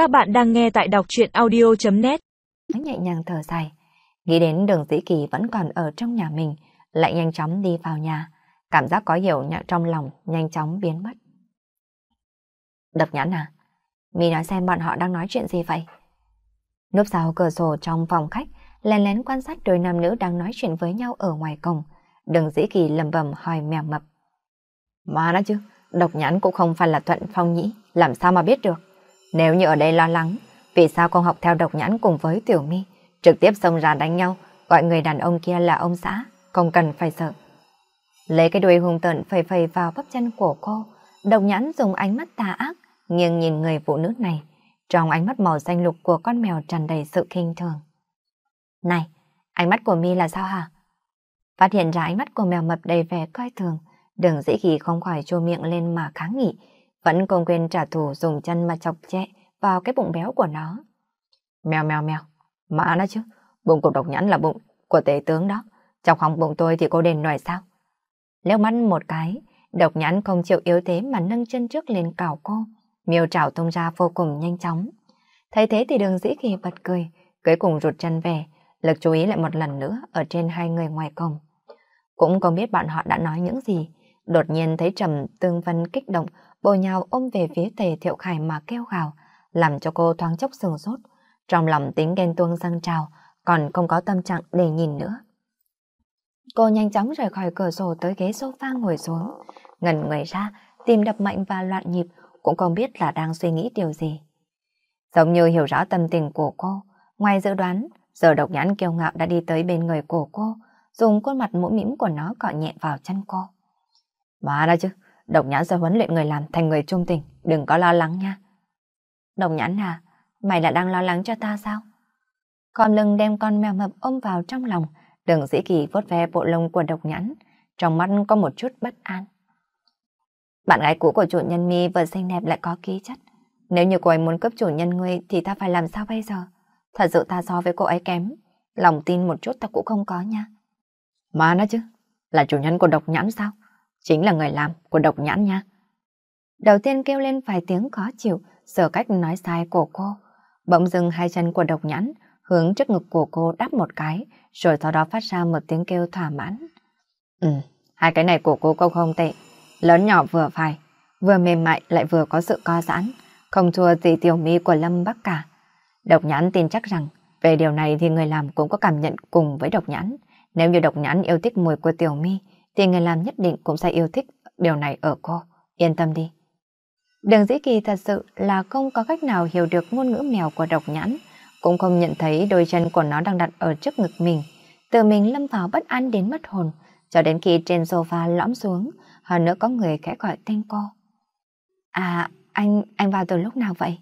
Các bạn đang nghe tại đọc truyện audio.net Nhẹ nhàng thở dài, nghĩ đến đường dĩ kỳ vẫn còn ở trong nhà mình, lại nhanh chóng đi vào nhà, cảm giác có hiểu nhạc trong lòng nhanh chóng biến mất. đập nhãn à? Mi nói xem bọn họ đang nói chuyện gì vậy? Núp sau cửa sổ trong phòng khách, lén lén quan sát đôi nam nữ đang nói chuyện với nhau ở ngoài cổng. Đường dĩ kỳ lầm bầm hỏi mèo mập. Mà đó chứ, độc nhãn cũng không phải là thuận phong nhĩ, làm sao mà biết được. Nếu như ở đây lo lắng, vì sao không học theo độc nhãn cùng với tiểu mi, trực tiếp xông ra đánh nhau, gọi người đàn ông kia là ông xã, không cần phải sợ. Lấy cái đuôi hung tợn phầy phầy vào bắp chân của cô, độc nhãn dùng ánh mắt tà ác, nghiêng nhìn người phụ nữ này, trong ánh mắt màu xanh lục của con mèo tràn đầy sự kinh thường. Này, ánh mắt của mi là sao hả? Phát hiện ra ánh mắt của mèo mập đầy vẻ coi thường, đường dĩ kỳ không khỏi chua miệng lên mà kháng nghị, vẫn không quên trả thù dùng chân mà chọc chẹ vào cái bụng béo của nó. Mèo mèo mèo, mà nó chứ, bụng của độc nhãn là bụng của tể tướng đó, chọc hỏng bụng tôi thì cô đền nổi sao? Léo mắt một cái, độc nhãn không chịu yếu thế mà nâng chân trước lên cào cô, miêu trảo tung ra vô cùng nhanh chóng. Thấy thế thì đường dĩ kỳ bật cười, cuối cùng rụt chân về, lực chú ý lại một lần nữa ở trên hai người ngoài cổng. Cũng không biết bọn họ đã nói những gì, đột nhiên thấy Trầm Tương Vân kích động, bồi nhào ôm về phía tề thiệu khải mà kêu gào, làm cho cô thoáng chốc sừng sốt. Trong lòng tính ghen tuông răng trào, còn không có tâm trạng để nhìn nữa. Cô nhanh chóng rời khỏi cửa sổ tới ghế sofa ngồi xuống, ngần người ra, tìm đập mạnh và loạn nhịp, cũng không biết là đang suy nghĩ điều gì. Giống như hiểu rõ tâm tình của cô, ngoài dự đoán, giờ độc nhãn kiêu ngạo đã đi tới bên người của cô, dùng khuôn mặt mũm mĩm của nó cọ nhẹ vào chân cô. Mà đó chứ, độc nhãn sẽ huấn luyện người làm thành người trung tình, đừng có lo lắng nha. Độc nhãn à, mày là đang lo lắng cho ta sao? Còn lưng đem con mèo mập ôm vào trong lòng, đừng dĩ kỳ vốt ve bộ lông của độc nhãn, trong mắt có một chút bất an. Bạn gái cũ của chủ nhân mi vừa xinh đẹp lại có ký chất. Nếu như cô ấy muốn cướp chủ nhân ngươi thì ta phải làm sao bây giờ? Thật sự ta so với cô ấy kém. Lòng tin một chút ta cũng không có nha. Mà nó chứ, là chủ nhân của độc nhãn sao? Chính là người làm của độc nhãn nha. Đầu tiên kêu lên vài tiếng khó chịu, sửa cách nói sai của cô. Bỗng dừng hai chân của độc nhãn hướng trước ngực của cô đắp một cái, rồi sau đó phát ra một tiếng kêu thỏa mãn. Ừ, hai cái này của cô cũng không tệ. Lớn nhỏ vừa phải, vừa mềm mại lại vừa có sự co giãn, không thua gì tiểu mi của Lâm Bắc cả. Độc nhãn tin chắc rằng, về điều này thì người làm cũng có cảm nhận cùng với độc nhãn. Nếu như độc nhãn yêu thích mùi của tiểu mi, thì người làm nhất định cũng sẽ yêu thích điều này ở cô. Yên tâm đi. Đường dĩ kỳ thật sự là không có cách nào hiểu được ngôn ngữ mèo của độc nhãn, cũng không nhận thấy đôi chân của nó đang đặt ở trước ngực mình. Tự mình lâm vào bất an đến mất hồn, cho đến khi trên sofa lõm xuống, hơn nữa có người khẽ gọi tên cô. À, anh, anh vào từ lúc nào vậy?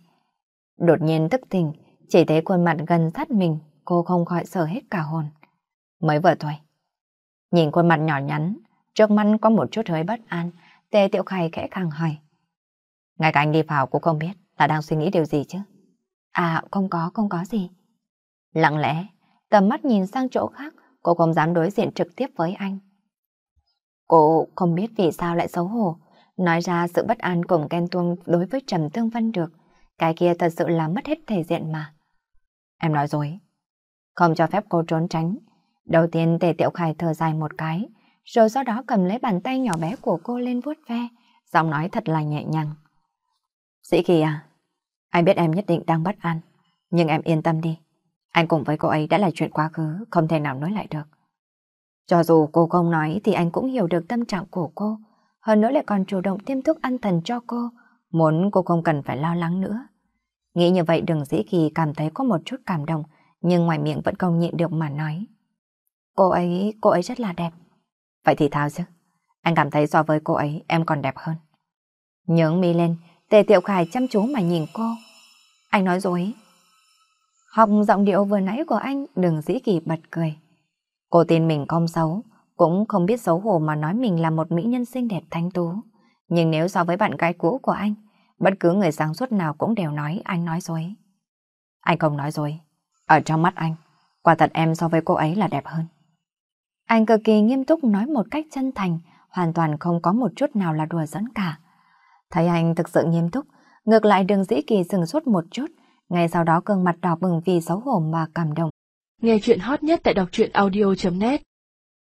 Đột nhiên tức tình, chỉ thấy khuôn mặt gần sát mình, cô không khỏi sợ hết cả hồn. Mới vừa thôi. Nhìn khuôn mặt nhỏ nhắn, trước mắt có một chút hơi bất an, Tề Tiểu Khải khẽ khàng hỏi. Ngay cả anh đi vào cũng không biết là đang suy nghĩ điều gì chứ. À, không có, không có gì. Lặng lẽ, tầm mắt nhìn sang chỗ khác, cô không dám đối diện trực tiếp với anh. Cô không biết vì sao lại xấu hổ, nói ra sự bất an cùng ghen tuông đối với Trầm Tương Vân được. Cái kia thật sự là mất hết thể diện mà. Em nói dối. Không cho phép cô trốn tránh. Đầu tiên Tề Tiểu Khải thở dài một cái, rồi sau đó cầm lấy bàn tay nhỏ bé của cô lên vuốt ve, giọng nói thật là nhẹ nhàng. Sĩ Kỳ à, anh biết em nhất định đang bất an, nhưng em yên tâm đi. Anh cùng với cô ấy đã là chuyện quá khứ, không thể nào nói lại được. Cho dù cô không nói thì anh cũng hiểu được tâm trạng của cô, hơn nữa lại còn chủ động tiêm thuốc ăn thần cho cô, muốn cô không cần phải lo lắng nữa. Nghĩ như vậy đừng dĩ kỳ cảm thấy có một chút cảm động, nhưng ngoài miệng vẫn không nhịn được mà nói. Cô ấy, cô ấy rất là đẹp. Vậy thì thao chứ? Anh cảm thấy so với cô ấy em còn đẹp hơn. Nhướng mi lên, Tề Tiểu Khải chăm chú mà nhìn cô. Anh nói dối. Học giọng điệu vừa nãy của anh, đừng dĩ kỳ bật cười. Cô tin mình không xấu, cũng không biết xấu hổ mà nói mình là một mỹ nhân xinh đẹp thanh tú. Nhưng nếu so với bạn gái cũ của anh, bất cứ người sáng suốt nào cũng đều nói anh nói dối. Anh không nói dối. Ở trong mắt anh, quả thật em so với cô ấy là đẹp hơn. Anh cực kỳ nghiêm túc nói một cách chân thành, hoàn toàn không có một chút nào là đùa dẫn cả. Thấy anh thực sự nghiêm túc, ngược lại đường dĩ kỳ dừng suốt một chút, Ngay sau đó gương mặt đỏ bừng vì xấu hổ mà cảm động. Nghe chuyện hot nhất tại đọc truyện audio.net